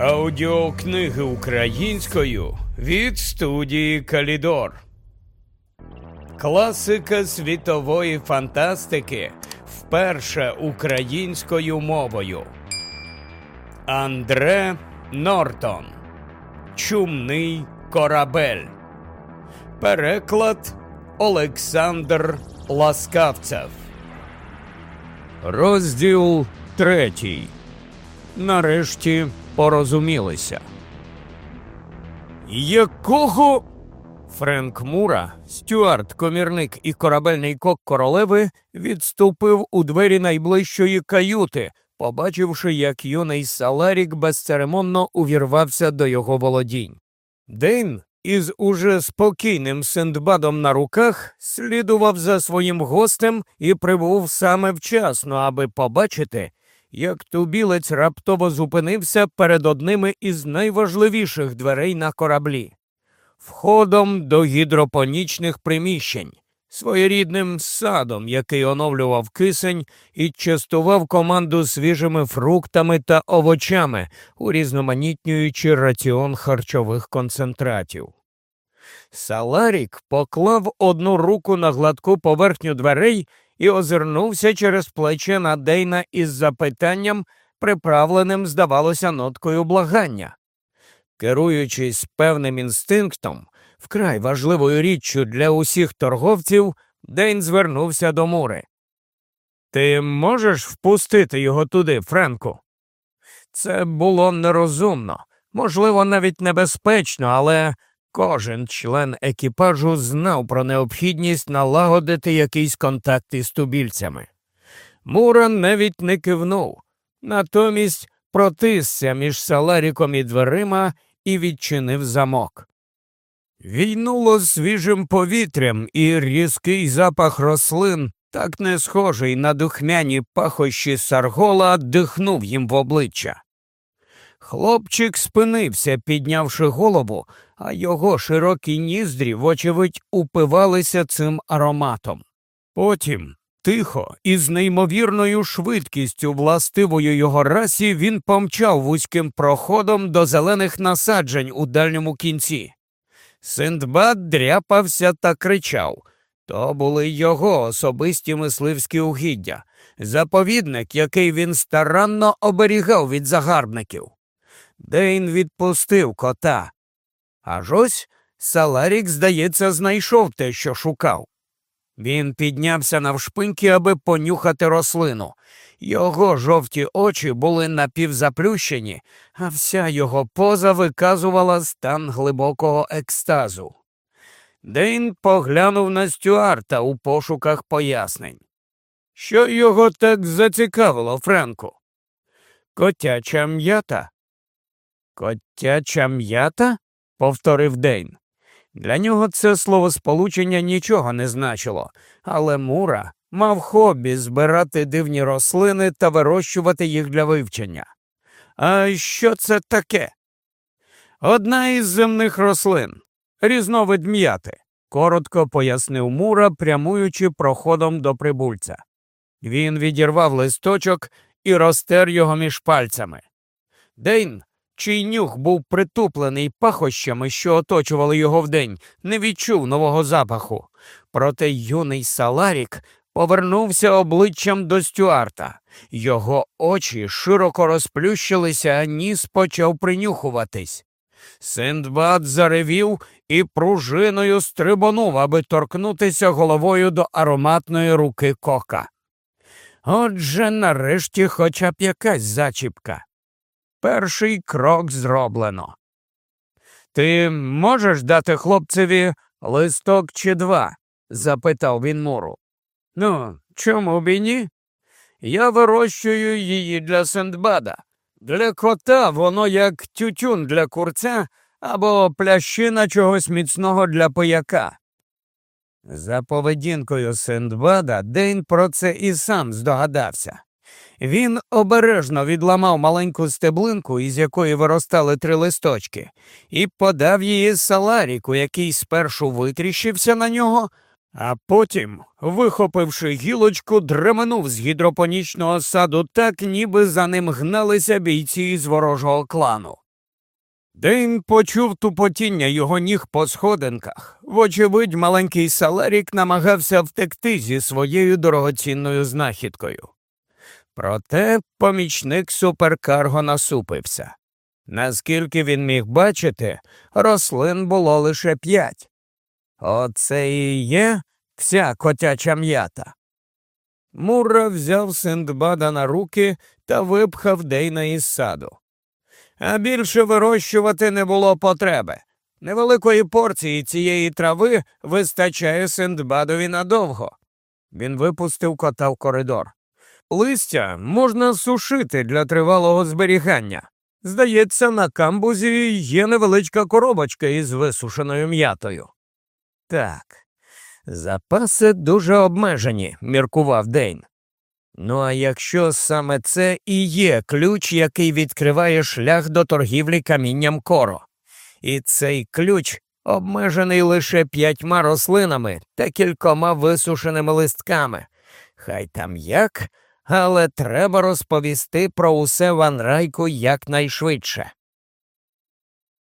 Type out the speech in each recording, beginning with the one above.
Аудіокниги українською від студії Калідор. Класика світової фантастики вперше українською мовою. Андре Нортон. Чумний корабель. Переклад Олександр Ласкавцев. Розділ третій. Нарешті порозумілися. Якого Френк Мура, стюард, комірник і корабельний кок королеви відступив у двері найближчої каюти, побачивши, як юний Саларік безцеремонно увірвався до його володінь. Дейн із уже спокійним Синдбадом на руках слідував за своїм гостем і прибув саме вчасно, аби побачити, як тубілець раптово зупинився перед одними із найважливіших дверей на кораблі, входом до гідропонічних приміщень, своєрідним садом, який оновлював кисень і частував команду свіжими фруктами та овочами, урізноманітнюючи раціон харчових концентратів. Саларік поклав одну руку на гладку поверхню дверей і озирнувся через плече на Дейна із запитанням, приправленим, здавалося, ноткою благання. Керуючись певним інстинктом, вкрай важливою річчю для усіх торговців, Дейн звернувся до Мури. Ти можеш впустити його туди, Френку? Це було нерозумно, можливо, навіть небезпечно, але Кожен член екіпажу знав про необхідність налагодити якийсь контакт із тубільцями. Муран навіть не кивнув, натомість протисся між саларіком і дверима і відчинив замок. Війнуло свіжим повітрям, і різкий запах рослин, так не схожий на духмяні пахощі саргола, дихнув їм в обличчя. Хлопчик спинився, піднявши голову, а його широкі ніздрі, вочевидь, упивалися цим ароматом. Потім, тихо і з неймовірною швидкістю, властивою його расі, він помчав вузьким проходом до зелених насаджень у дальньому кінці. Синдбад дряпався та кричав. То були його особисті мисливські угіддя, заповідник, який він старанно оберігав від загарбників. Дейн відпустив кота. Аж ось Саларік, здається, знайшов те, що шукав. Він піднявся навшпиньки, аби понюхати рослину. Його жовті очі були напівзаплющені, а вся його поза виказувала стан глибокого екстазу. Дейн поглянув на Стюарта у пошуках пояснень. Що його так зацікавило, Френку? Котяча м'ята. Котяча м'ята? Повторив Дейн. Для нього це словосполучення нічого не значило, але Мура мав хобі збирати дивні рослини та вирощувати їх для вивчення. А що це таке? Одна із земних рослин, різновид м'яти, коротко пояснив Мура, прямуючи проходом до прибульця. Він відірвав листочок і розтер його між пальцями. Дейн чий нюх був притуплений пахощами, що оточували його вдень, не відчув нового запаху. Проте юний Саларік повернувся обличчям до Стюарта. Його очі широко розплющилися, а ніс почав принюхуватись. Синдбад заревів і пружиною стрибонув, аби торкнутися головою до ароматної руки кока. Отже, нарешті хоча б якась зачіпка. Перший крок зроблено. Ти можеш дати хлопцеві листок чи два? запитав він Муру. Ну, чому б і ні? Я вирощую її для Сендбада. Для кота воно як тютюн для курця або плящина чогось міцного для пияка. За поведінкою Сендбада Дейн про це і сам здогадався. Він обережно відламав маленьку стеблинку, із якої виростали три листочки, і подав її саларіку, який спершу витріщився на нього, а потім, вихопивши гілочку, дременув з гідропонічного саду так, ніби за ним гналися бійці з ворожого клану. Дейн почув тупотіння його ніг по сходинках. Вочевидь, маленький Саларік намагався втекти зі своєю дорогоцінною знахідкою. Проте помічник суперкарго насупився. Наскільки він міг бачити, рослин було лише п'ять. Оце і є вся котяча м'ята. Мурра взяв Синдбада на руки та випхав Дейна із саду. А більше вирощувати не було потреби. Невеликої порції цієї трави вистачає Синдбадові надовго. Він випустив кота в коридор. Листя можна сушити для тривалого зберігання. Здається, на камбузі є невеличка коробочка із висушеною м'ятою. Так, запаси дуже обмежені, міркував Дейн. Ну а якщо саме це і є ключ, який відкриває шлях до торгівлі камінням коро, і цей ключ обмежений лише п'ятьма рослинами та кількома висушеними листками. Хай там як, але треба розповісти про усе Ван Райку якнайшвидше.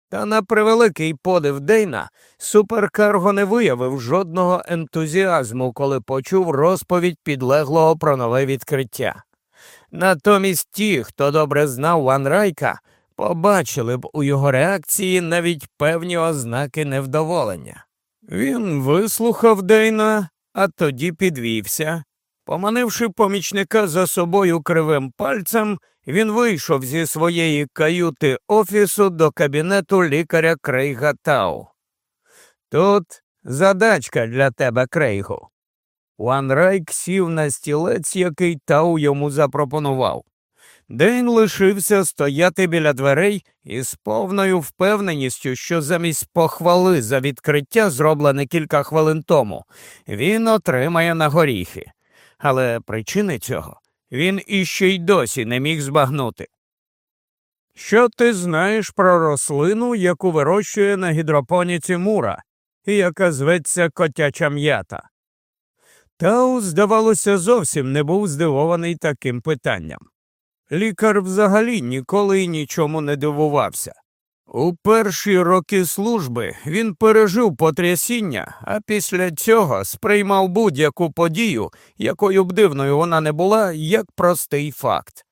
Та на превеликий подив Дейна суперкарго не виявив жодного ентузіазму, коли почув розповідь підлеглого про нове відкриття. Натомість ті, хто добре знав Ван Райка, побачили б у його реакції навіть певні ознаки невдоволення. Він вислухав Дейна, а тоді підвівся. Поманивши помічника за собою кривим пальцем, він вийшов зі своєї каюти офісу до кабінету лікаря Крейга Тау. Тут задачка для тебе, Крейгу. Ван Райк сів на стілець, який Тау йому запропонував. Дейн лишився стояти біля дверей із повною впевненістю, що замість похвали за відкриття, зроблене кілька хвилин тому, він отримає на горіхи. Але причини цього він іще й досі не міг збагнути. Що ти знаєш про рослину, яку вирощує на гідропоніці мура, і яка зветься котяча м'ята? Тау, здавалося, зовсім не був здивований таким питанням. Лікар взагалі ніколи й нічому не дивувався. У перші роки служби він пережив потрясіння, а після цього сприймав будь-яку подію, якою б дивною вона не була, як простий факт.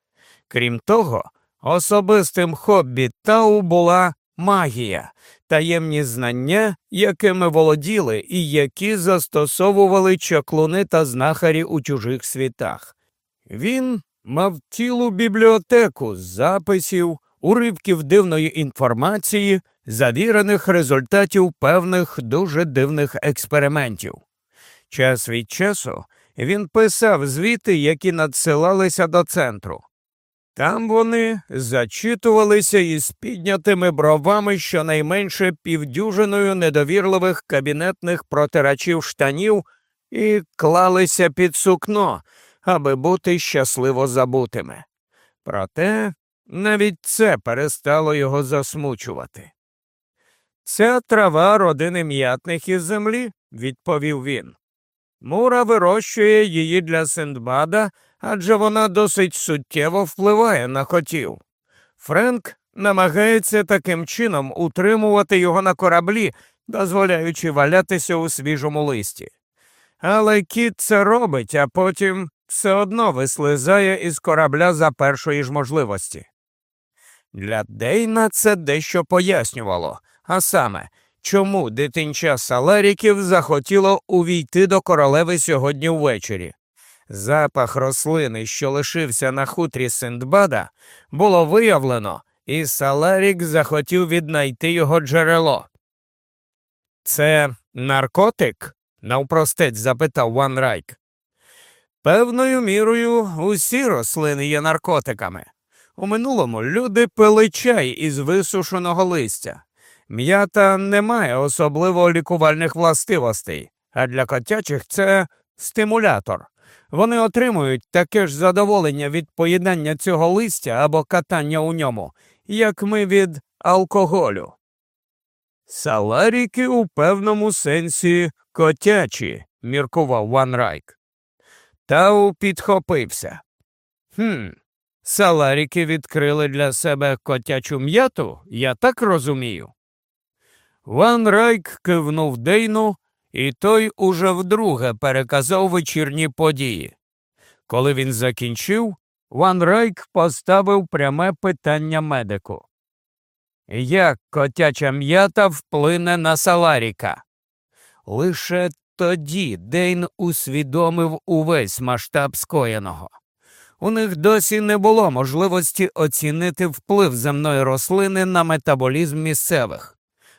Крім того, особистим хобі Тау була магія, таємні знання, якими володіли і які застосовували чаклуни та знахарі у чужих світах. Він мав цілу бібліотеку з записів уривків дивної інформації, завірених результатів певних дуже дивних експериментів. Час від часу він писав звіти, які надсилалися до центру. Там вони зачитувалися із піднятими бровами щонайменше півдюжиною недовірливих кабінетних протирачів штанів і клалися під сукно, аби бути щасливо забутими. Проте навіть це перестало його засмучувати. Ця трава родини м'ятних із землі, відповів він. Мура вирощує її для Синдбада, адже вона досить суттєво впливає на котів. Френк намагається таким чином утримувати його на кораблі, дозволяючи валятися у свіжому листі. Але кіт це робить, а потім все одно вислизає із корабля за першої ж можливості. Для Дейна це дещо пояснювало, а саме, чому дитинча Салеріків захотіло увійти до королеви сьогодні ввечері. Запах рослини, що лишився на хутрі Синдбада, було виявлено, і Саларік захотів віднайти його джерело. Це наркотик? навпростець запитав Ван Райк. Певною мірою усі рослини є наркотиками. У минулому люди пили чай із висушеного листя. М'ята не має особливо лікувальних властивостей, а для котячих це стимулятор. Вони отримують таке ж задоволення від поїдання цього листя або катання у ньому, як ми від алкоголю. Саларіки у певному сенсі котячі, міркував Ван Райк. Тау підхопився. Хм, Саларіки відкрили для себе котячу м'яту, я так розумію. Ван Райк кивнув Дейну, і той уже вдруге переказав вечірні події. Коли він закінчив, Ван Райк поставив пряме питання медику. Як котяча м'ята вплине на Саларіка? Лише тоді Дейн усвідомив увесь масштаб скоєного. У них досі не було можливості оцінити вплив земної рослини на метаболізм місцевих.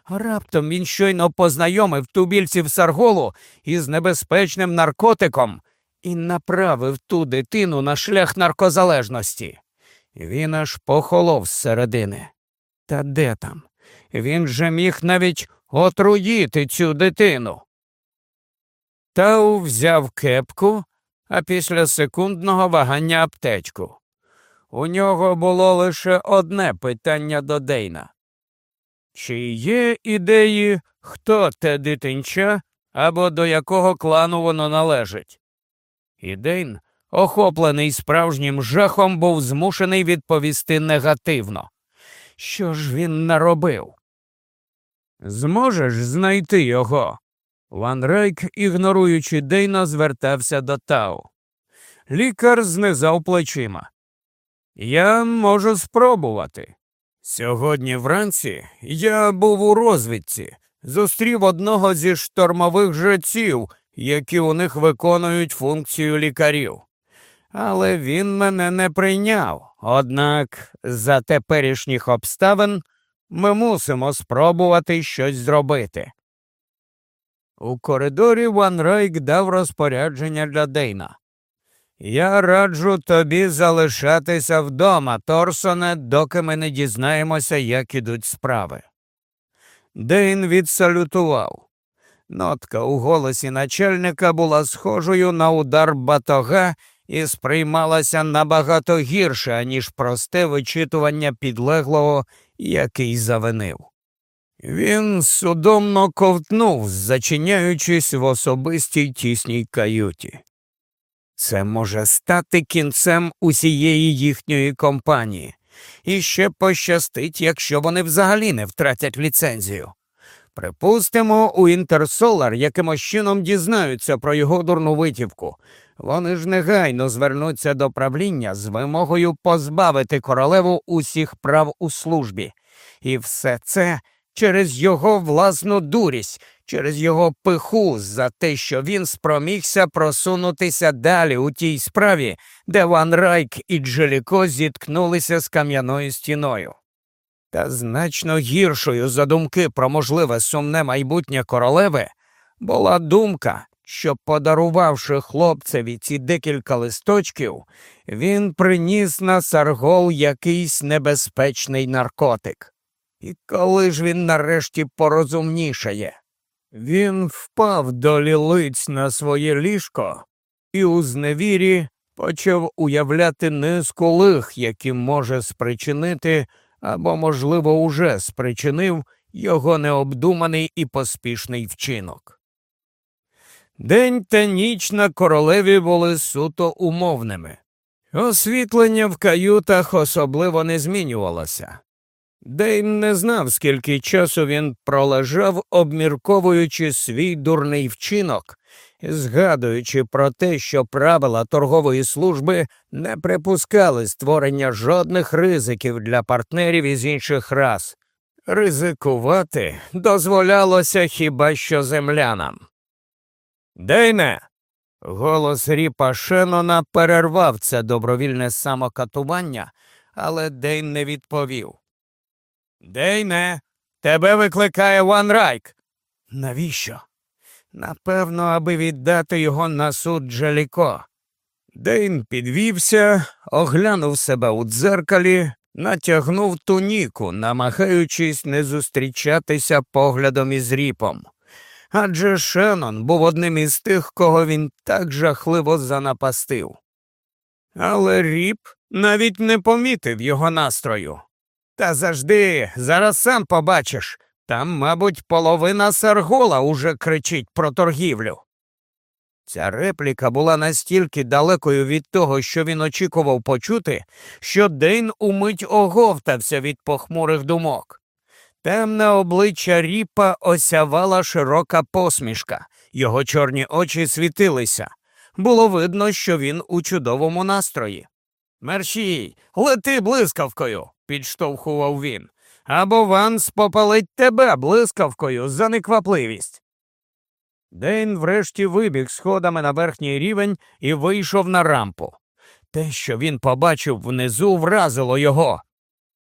Раптом він щойно познайомив тубільців Сарголу із небезпечним наркотиком і направив ту дитину на шлях наркозалежності. Він аж похолов зсередини. Та де там? Він же міг навіть отруїти цю дитину. Тау взяв кепку, а після секундного вагання аптечку. У нього було лише одне питання до Дейна. Чи є ідеї, хто те дитинча або до якого клану воно належить? І Дейн, охоплений справжнім жахом, був змушений відповісти негативно. Що ж він наробив? Зможеш знайти його? Ван Рейк, ігноруючи Дейна, звертався до Тау. Лікар знизав плечима. Я можу спробувати. Сьогодні вранці я був у розвідці, зустрів одного зі штормових жреців, які у них виконують функцію лікарів. Але він мене не прийняв. Однак за теперішніх обставин ми мусимо спробувати щось зробити. У коридорі Ван Райк дав розпорядження для Дейна. Я раджу тобі залишатися вдома, Торсоне, доки ми не дізнаємося, як ідуть справи. Дейн відсалютував. Нотка у голосі начальника була схожою на удар батога і сприймалася набагато гірше, аніж просте вичитування підлеглого, який завинив. Він судомно ковтнув, зачиняючись в особистій тісній каюті. Це може стати кінцем усієї їхньої компанії, і ще пощастить, якщо вони взагалі не втратять ліцензію. Припустимо, у Інтерсолар якимось чином дізнаються про його дурну витівку. Вони ж негайно звернуться до правління з вимогою позбавити королеву усіх прав у службі. І все це через його власну дурість, через його пиху за те, що він спромігся просунутися далі у тій справі, де Ван Райк і Джеліко зіткнулися з кам'яною стіною. Та значно гіршою за думки про можливе сумне майбутнє королеви була думка, що, подарувавши хлопцеві ці декілька листочків, він приніс на саргол якийсь небезпечний наркотик. І коли ж він нарешті порозумнішає, він впав до лілиць на своє ліжко і у зневірі почав уявляти низку лих, які може спричинити або, можливо, уже спричинив його необдуманий і поспішний вчинок. День та ніч на королеві були суто умовними. Освітлення в каютах особливо не змінювалося. Дейн не знав, скільки часу він пролежав, обмірковуючи свій дурний вчинок, згадуючи про те, що правила торгової служби не припускали створення жодних ризиків для партнерів із інших рас. Ризикувати дозволялося хіба що землянам. Дейне. Голос ріпа Шенона перервав це добровільне самокатування, але Дейн не відповів. Дейне, тебе викликає Ван Райк. Навіщо? Напевно, аби віддати його на суд Джаліко. Дейн підвівся, оглянув себе у дзеркалі, натягнув туніку, намагаючись не зустрічатися поглядом із ріпом. Адже Шеннон був одним із тих, кого він так жахливо занапастив. Але ріп навіть не помітив його настрою. Та завжди, зараз сам побачиш. Там, мабуть, половина Саргола уже кричить про торгівлю. Ця репліка була настільки далекою від того, що він очікував почути, що Дейн умить оговтався від похмурих думок. Темне обличчя ріпа осявала широка посмішка, його чорні очі світилися. Було видно, що він у чудовому настрої. Мерщій, лети блискавкою, підштовхував він, або Ванс попалить тебе блискавкою за неквапливість. Дейн врешті вибіг сходами на верхній рівень і вийшов на рампу. Те, що він побачив внизу, вразило його.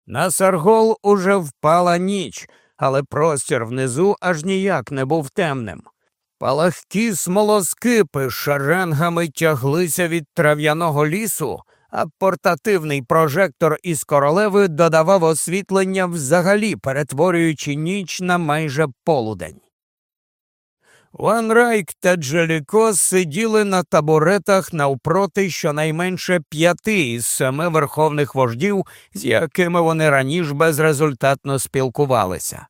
На Саргол уже впала ніч, але простір внизу аж ніяк не був темним. Палахкі смолоскипи шаренгами тяглися від трав'яного лісу, а портативний прожектор із королеви додавав освітлення взагалі, перетворюючи ніч на майже полудень. Ван Райк та Джеліко сиділи на табуретах навпроти щонайменше п'яти із семи верховних вождів, з якими вони раніше безрезультатно спілкувалися.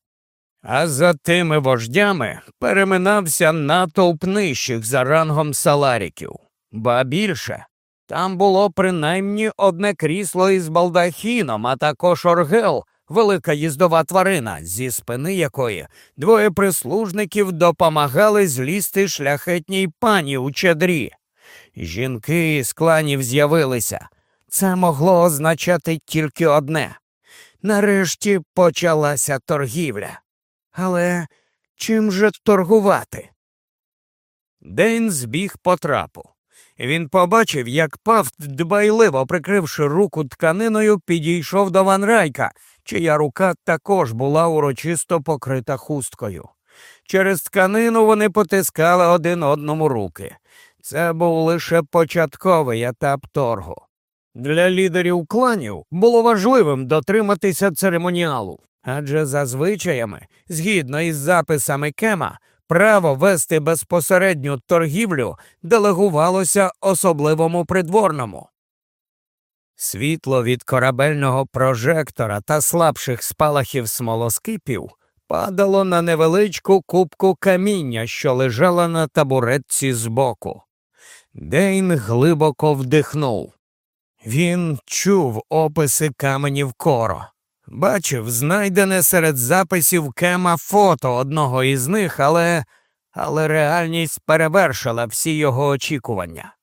А за тими вождями переминався натовп нижчих за рангом саларіків, ба більше. Там було принаймні одне крісло із балдахіном, а також оргел, велика їздова тварина, зі спини якої двоє прислужників допомагали злізти шляхетній пані у чадрі. Жінки із кланів з'явилися. Це могло означати тільки одне. Нарешті почалася торгівля. Але чим же торгувати? День збіг по трапу. Він побачив, як Пафт, дбайливо прикривши руку тканиною, підійшов до Ван Райка, чия рука також була урочисто покрита хусткою. Через тканину вони потискали один одному руки. Це був лише початковий етап торгу. Для лідерів кланів було важливим дотриматися церемоніалу, адже за звичаями, згідно із записами Кема, право вести безпосередню торгівлю делегувалося особливому придворному. Світло від корабельного прожектора та слабших спалахів смолоскипів падало на невеличку кубку каміння, що лежала на табуретці збоку. Дейн глибоко вдихнув. Він чув описи каменів коро, бачив знайдене серед записів кема фото одного із них, але але реальність перевершила всі його очікування.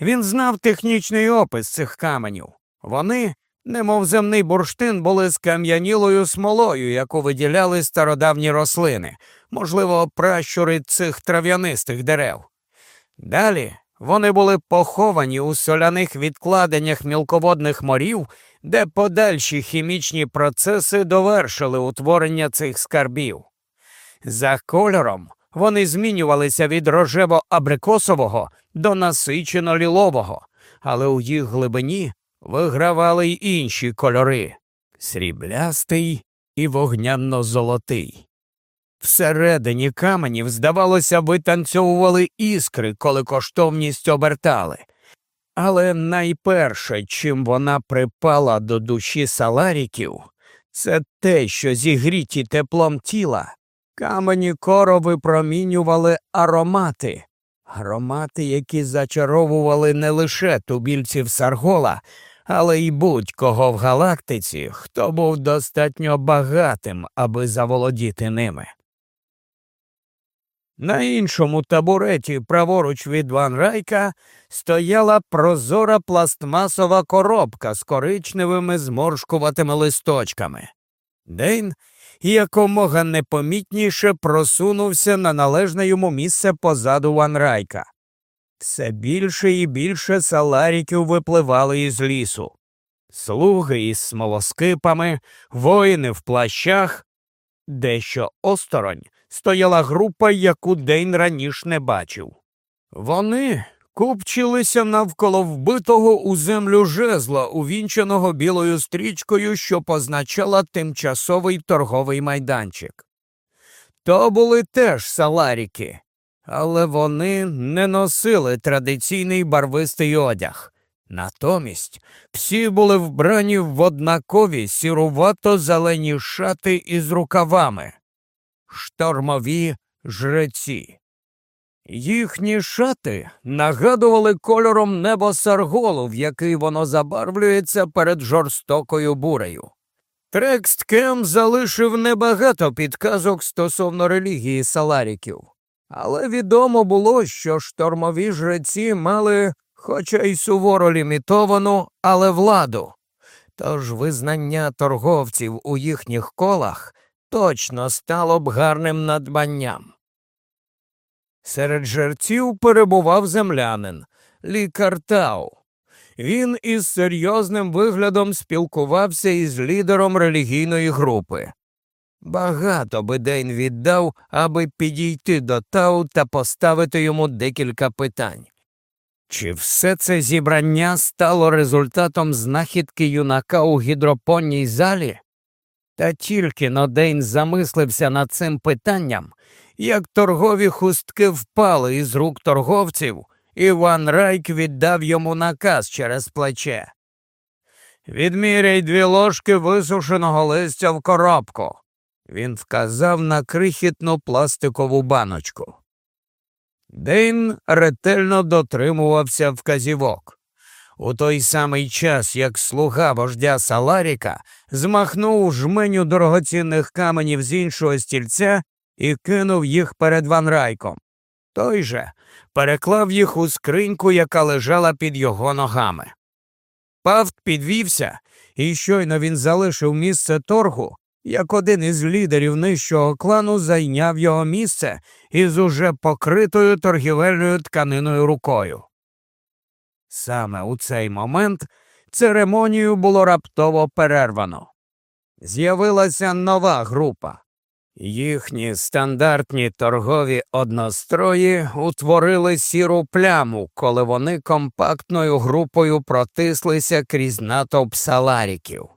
Він знав технічний опис цих каменів. Вони, немов земний бурштин, були скам'янілою смолою, яку виділяли стародавні рослини, можливо, пращури цих трав'янистих дерев. Далі вони були поховані у соляних відкладеннях мілководних морів, де подальші хімічні процеси довершили утворення цих скарбів. За кольором вони змінювалися від рожево-абрикосового до насичено лілового, але у їх глибині вигравали й інші кольори сріблястий і вогняно-золотий. Всередині каменів, здавалося, витанцьовували іскри, коли коштовність обертали. Але найперше, чим вона припала до душі саларіків, це те, що зігріті теплом тіла Камені коро випромінювали аромати, аромати, які зачаровували не лише тубільців Саргола, але й будь-кого в галактиці, хто був достатньо багатим, аби заволодіти ними. На іншому табуреті, праворуч від Ван Райка, стояла прозора пластмасова коробка з коричневими зморшкуватими листочками. Дейн якомога непомітніше просунувся на належне йому місце позаду Ванрайка. Все більше і більше саларіків випливали із лісу. Слуги із смолоскипами, воїни в плащах. Дещо осторонь стояла група, яку день раніше не бачив. Вони купчилися навколо вбитого у землю жезла, увінченого білою стрічкою, що позначала тимчасовий торговий майданчик. То були теж саларіки, але вони не носили традиційний барвистий одяг. Натомість всі були вбрані в однакові сірувато зелені шати із рукавами, штормові жреці. Їхні шати нагадували кольором небо сарголу, в який воно забарвлюється перед жорстокою бурею. Трекст Кем залишив небагато підказок стосовно релігії саларіків, але відомо було, що штормові жреці мали, хоча й суворо лімітовану, але владу. Тож визнання торговців у їхніх колах точно стало б гарним надбанням. Серед жерців перебував землянин, лікар Тау. Він із серйозним виглядом спілкувався із лідером релігійної групи. Багато би Дейн віддав, аби підійти до Тау та поставити йому декілька питань. Чи все це зібрання стало результатом знахідки юнака у гідропонній залі? Та тільки Нодейн замислився над цим питанням, як торгові хустки впали із рук торговців, Іван Райк віддав йому наказ через плече. Відміряй дві ложки висушеного листя в коробку. Він вказав на крихітну пластикову баночку. Дейн ретельно дотримувався вказівок. У той самий час, як слуга вождя Саларіка змахнув жменю дорогоцінних каменів з іншого стільця і кинув їх перед Ван Райком. Той же переклав їх у скриньку, яка лежала під його ногами. Павт підвівся, і щойно він залишив місце торгу, як один із лідерів нижчого клану зайняв його місце із уже покритою торгівельною тканиною рукою. Саме у цей момент церемонію було раптово перервано. З'явилася нова група. Їхні стандартні торгові однострої утворили сіру пляму, коли вони компактною групою протислися крізь натовп саларіків.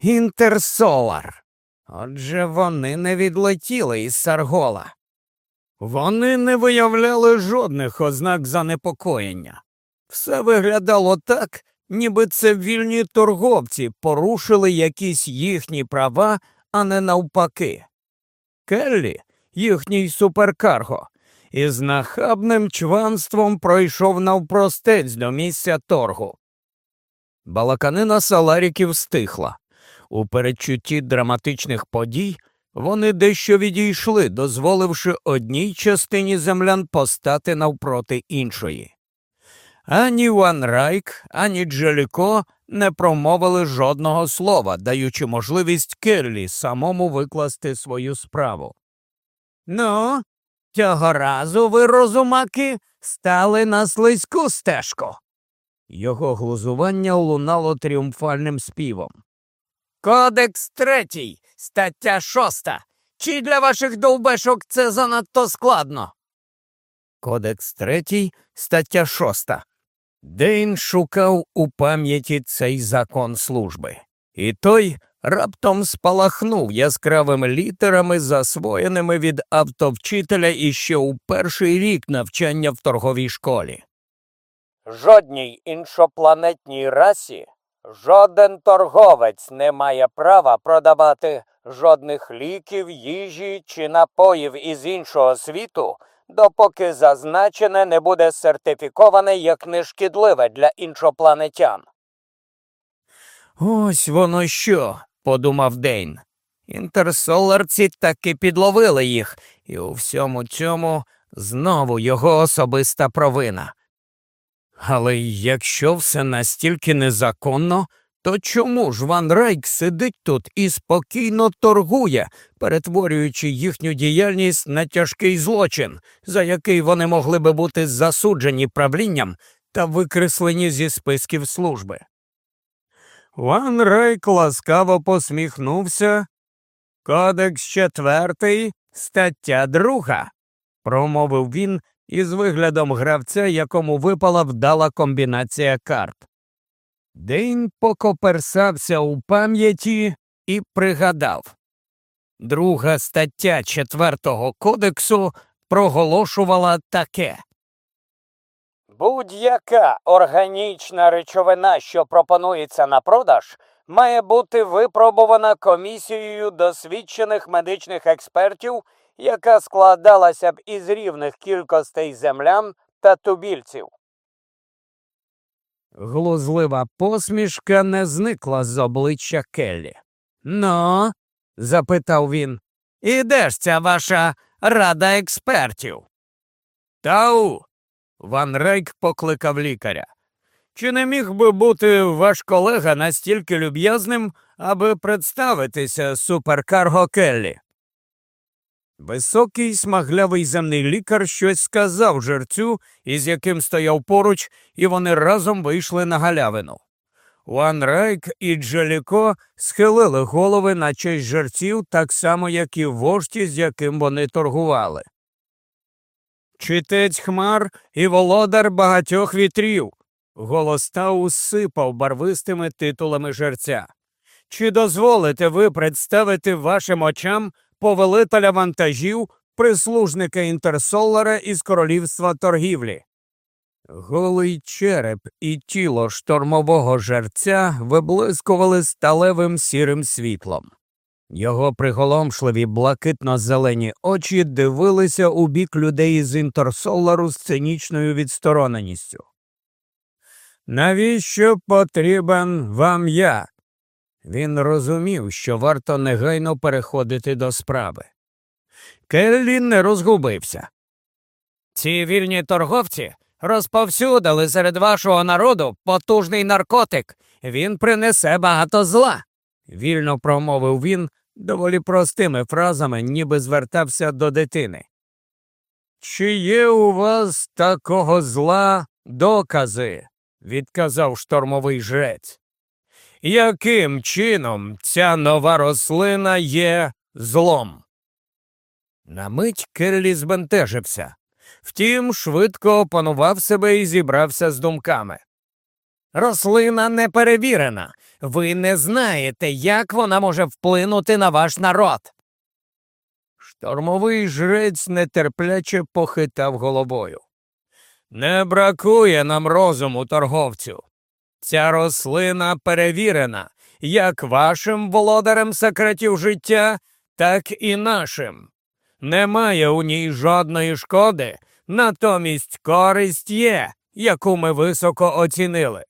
Інтерсолар. Отже, вони не відлетіли із Саргола. Вони не виявляли жодних ознак занепокоєння. Все виглядало так, ніби це вільні торговці порушили якісь їхні права, а не навпаки. Келлі, їхній суперкарго, із нахабним чванством пройшов навпростець до місця торгу. Балаканина саларіків стихла. У передчутті драматичних подій вони дещо відійшли, дозволивши одній частині землян постати навпроти іншої. Ані Ван Райк, ані Джеліко не промовили жодного слова, даючи можливість Келлі самому викласти свою справу. Ну, цього разу ви, розумаки, стали на слизьку стежку. Його глузування лунало тріумфальним співом. Кодекс третій, стаття шоста. Чи для ваших довбешок це занадто складно? Кодекс третій, стаття шоста. Дейн шукав у пам'яті цей закон служби, і той раптом спалахнув яскравими літерами, засвоєними від автовчителя іще у перший рік навчання в торговій школі. Жодній іншопланетній расі жоден торговець не має права продавати жодних ліків, їжі чи напоїв із іншого світу допоки зазначене не буде сертифіковане як нешкідливе для іншопланетян. Ось воно що, подумав Дейн. Інтерсоларці таки підловили їх, і у всьому цьому знову його особиста провина. Але якщо все настільки незаконно, то чому ж Ван Райк сидить тут і спокійно торгує, перетворюючи їхню діяльність на тяжкий злочин, за який вони могли би бути засуджені правлінням та викреслені зі списків служби? Ван Райк ласкаво посміхнувся. Кодекс четвертий, стаття друга, промовив він із виглядом гравця, якому випала вдала комбінація карт. День покоперсався у пам'яті і пригадав. Друга стаття четвертого кодексу проголошувала таке. Будь-яка органічна речовина, що пропонується на продаж, має бути випробувана комісією досвідчених медичних експертів, яка складалася б із рівних кількостей землян та тубільців. Глузлива посмішка не зникла з обличчя Келлі. Ну, запитав він, і де ж ця ваша рада експертів? Тау. Ван Рейк покликав лікаря. Чи не міг би бути ваш колега настільки люб'язним, аби представитися суперкарго Келлі? Високий смаглявий земний лікар щось сказав жерцю, із яким стояв поруч, і вони разом вийшли на галявину. Ван Райк і Джаліко схилили голови на честь жерців, так само, як і вожті, з яким вони торгували. Читець хмар і володар багатьох вітрів. Голос Тау сипав барвистими титулами жерця. Чи дозволите ви представити вашим очам повелителя вантажів, прислужника інтерсолара із королівства торгівлі? Голий череп і тіло штормового жерця виблискували сталевим сірим світлом. Його приголомшливі блакитно-зелені очі дивилися у бік людей із інтерсолару з цинічною відстороненістю. Навіщо потрібен вам я? Він розумів, що варто негайно переходити до справи. Келлі не розгубився. Ці вільні торговці розповсюдили серед вашого народу потужний наркотик. Він принесе багато зла, вільно промовив він доволі простими фразами, ніби звертався до дитини. Чи є у вас такого зла докази? відказав штормовий жрець. Яким чином ця нова рослина є злом? На мить Келлі збентежився. Втім, швидко опанував себе і зібрався з думками. Рослина не перевірена. Ви не знаєте, як вона може вплинути на ваш народ. Штормовий жрець нетерпляче похитав головою. Не бракує нам розуму, торговцю. Ця рослина перевірена як вашим володарем секретів життя, так і нашим. Немає у ній жодної шкоди, натомість користь є, яку ми високо оцінили.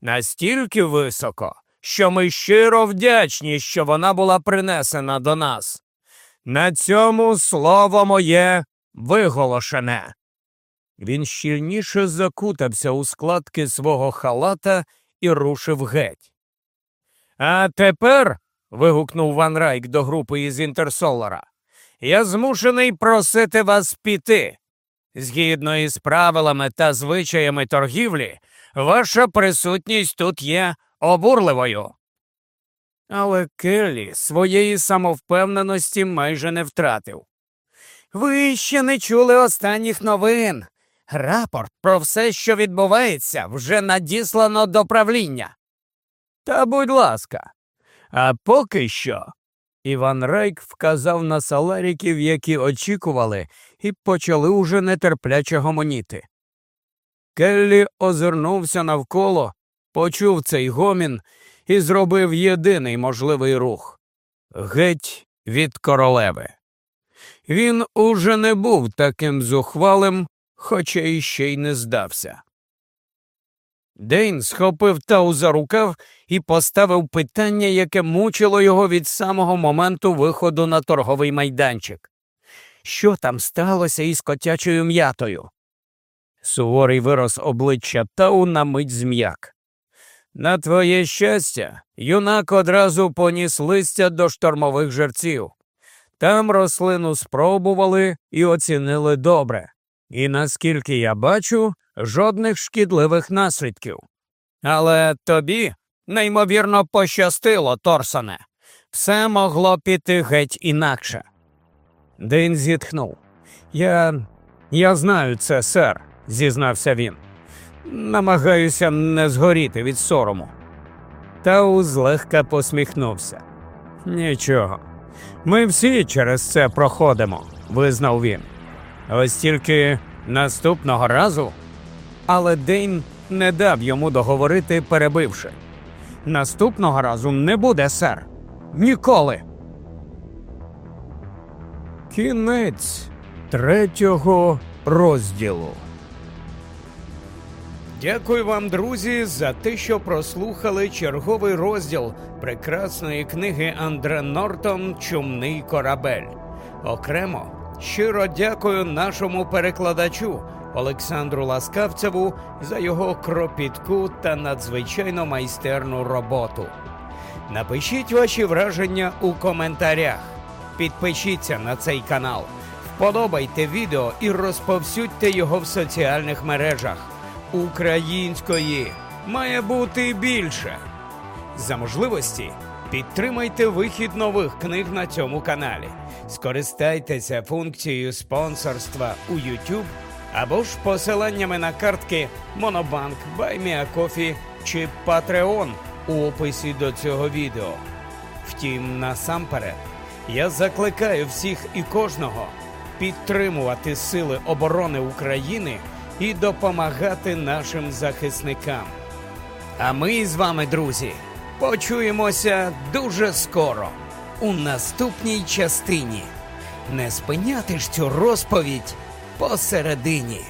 Настільки високо, що ми щиро вдячні, що вона була принесена до нас. На цьому слово моє виголошене. Він щільніше закутався у складки свого халата і рушив геть. А тепер. вигукнув Ван Райк до групи із Інтерсолара, я змушений просити вас піти. Згідно із правилами та звичаями торгівлі, ваша присутність тут є обурливою. Але Келлі своєї самовпевненості майже не втратив. Ви ще не чули останніх новин. Рапорт про все, що відбувається, вже надіслано до правління. Та будь ласка, а поки що. Іван Райк вказав на саларіків, які очікували, і почали уже нетерпляче гомоніти. Келлі озирнувся навколо, почув цей гомін і зробив єдиний можливий рух геть від королеви. Він уже не був таким зухвалим, хоча іще й не здався. Дейн схопив Тау за рукав і поставив питання, яке мучило його від самого моменту виходу на торговий майданчик. Що там сталося із котячою м'ятою? Суворий вирос обличчя Тау на мить зм'як. На твоє щастя, юнак одразу поніс листя до штормових жерців. Там рослину спробували і оцінили добре. І наскільки я бачу, жодних шкідливих наслідків. Але тобі, неймовірно, пощастило, Торсоне. Все могло піти геть інакше. Дин зітхнув. Я я знаю це, сер, зізнався він. Намагаюся не згоріти від сорому. Тау злегка посміхнувся. Нічого. Ми всі через це проходимо, визнав він. Ось тільки наступного разу. Але Дейн не дав йому договорити, перебивши. Наступного разу не буде, сер. Ніколи. Кінець третього розділу. Дякую вам, друзі, за те, що прослухали черговий розділ прекрасної книги Андре Нортон Чумний корабель. Окремо щиро дякую нашому перекладачу Олександру Ласкавцеву за його кропітку та надзвичайно майстерну роботу. Напишіть ваші враження у коментарях. Підпишіться на цей канал, вподобайте відео і розповсюдьте його в соціальних мережах. Української має бути більше. За можливості підтримайте вихід нових книг на цьому каналі. Скористайтеся функцією спонсорства у YouTube або ж посиланнями на картки Monobank, BuyMeACoffee чи Patreon у описі до цього відео. Втім, насамперед, я закликаю всіх і кожного підтримувати Сили оборони України і допомагати нашим захисникам. А ми з вами, друзі, почуємося дуже скоро у наступній частині. Не спиняти ж цю розповідь посередині.